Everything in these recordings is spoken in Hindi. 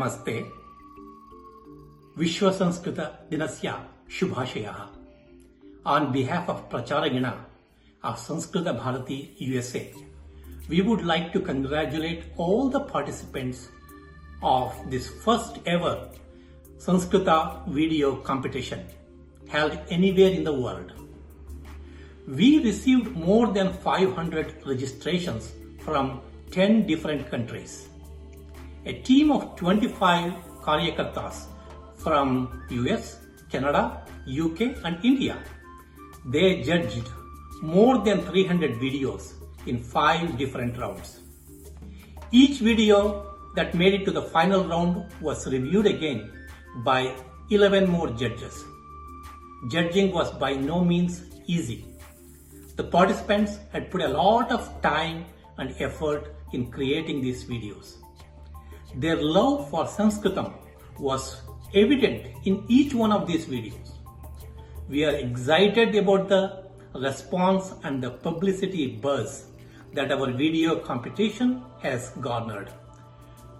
नमस्ते विश्व संस्कृत दिनस्य शुभाशयः On behalf of Pracharagina of Sanskrit Bharati USA, we would like to congratulate all the participants of this first ever Sanskrita video competition held anywhere in the world. We received more than 500 registrations from 10 different countries. A team of 25 Karyakartas from US, Canada, UK and India. They judged more than 300 videos in five different rounds. Each video that made it to the final round was reviewed again by 11 more judges. Judging was by no means easy. The participants had put a lot of time and effort in creating these videos. Their love for Sanskritam was evident in each one of these videos. We are excited about the response and the publicity buzz that our video competition has garnered.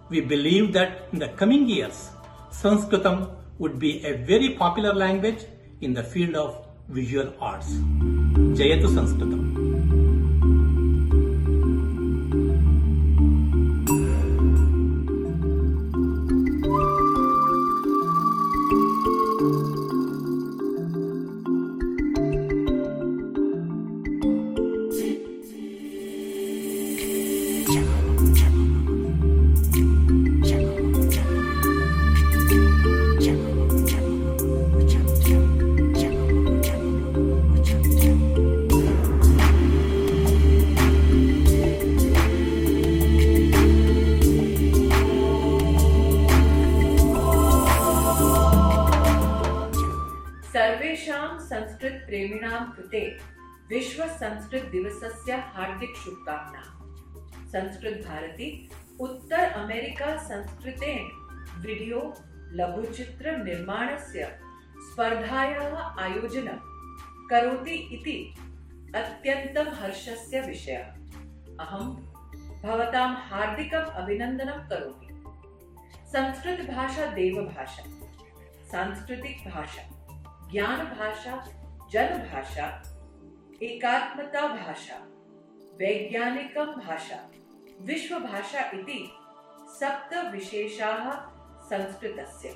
We believe that in the coming years, Sanskritam would be a very popular language in the field of visual arts. Jayatu Sanskritam. Sanskrit प्रेमिणां कृते विश्व संस्कृत दिवसस्य हार्दिक शुभकामना। संस्कृत भारती, उत्तर अमेरिका संस्कृतेन वीडियो लघुचित्र निर्माणस्य स्पर्धायाः आयोजनं करोति इति अत्यन्तं हर्षस्य विषयः। अहं भवतां हार्दिकम् अभिनन्दनं करोमि। संस्कृत भाषा देवभाषा, सांस्कृतिक भाषा। ज्ञान भाषा जन भाषा एकात्मता भाषा, वैज्ञानिकं भाषा विश्व भाषा इति सप्त विशेषाः संस्कृतस्य।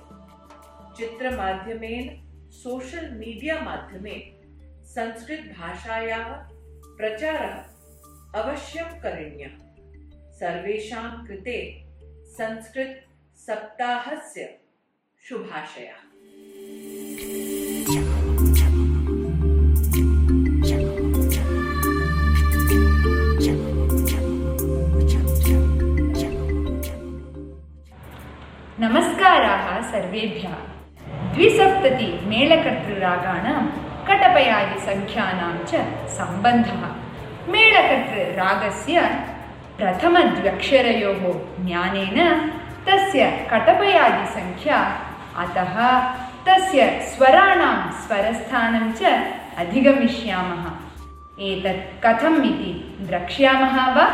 चित्रमाध्यमेन सोशल मीडिया माध्यमेन संस्कृत भाषायाः प्रचारः अवश्यं करणीयः। सर्वेषां कृते संस्कृत सप्ताहस्य शुभाशयाः। नमस्काराः सर्वेभ्यः। द्विसप्तति मेलकर्तृरागाणां कटपयादिसङ्ख्यानां च सम्बन्धः। मेलकर्तृरागस्य प्रथमद्व्यक्षरयोः ज्ञानेन तस्य कटपयादिसङ्ख्या अतः तस्य स्वराणां स्वरस्थानं च अधिगमिष्यामः। एतत् कथम् इति द्रक्ष्यामः वा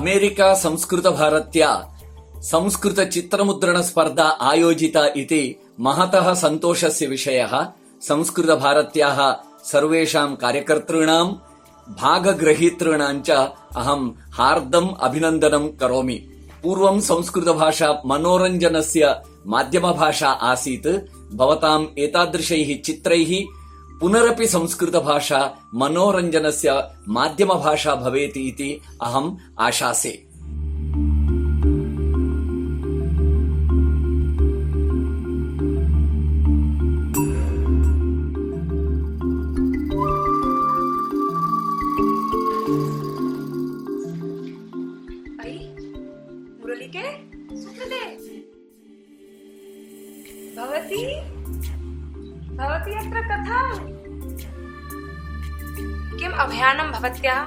अमेरिका संस्कृतभारत्या संस्कृतचित्रमुद्रणस्पर्धा आयोजिता इति महतः सन्तोषस्य विषयः। संस्कृतभारत्याः सर्वेषां कार्यकर्तॄणां भागग्रहीतॄणां च अहं हार्दम् अभिनन्दनं करोमि। पूर्वं संस्कृतभाषा मनोरञ्जनस्य माध्यमभाषा आसीत्। भवताम् एतादृशैः चित्रैः पुनरपि संस्कृतभाषा मनोरञ्जनस्य माध्यमभाषा भवेत् इति अहम् आशासे। भवती भवती अत्र कथम् किम् अभियानं भवत्याः?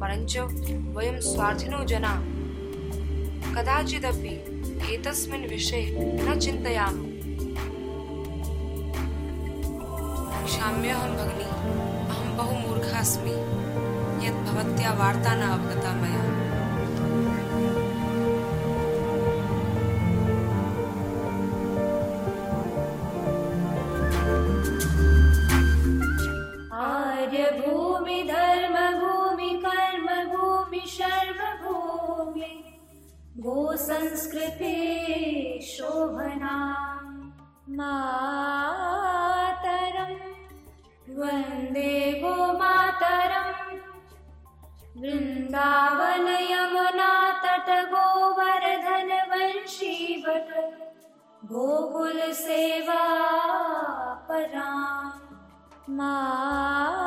परञ्च वयं स्वार्थिनो जना। कदाचिदपि एतस्मिन् विषये न चिन्तयामः। क्षाम्यहं भगिनी, अहं बहु मूर्खा अस्मि। यत् भवत्या वार्ता न अवगता मया। गो संस्कृते शोभना मातरम्। वंदे गो मातरम्। वृन्दावन यमुना तट गोवर्धन वंशी वट गोकुल सेवा परा मा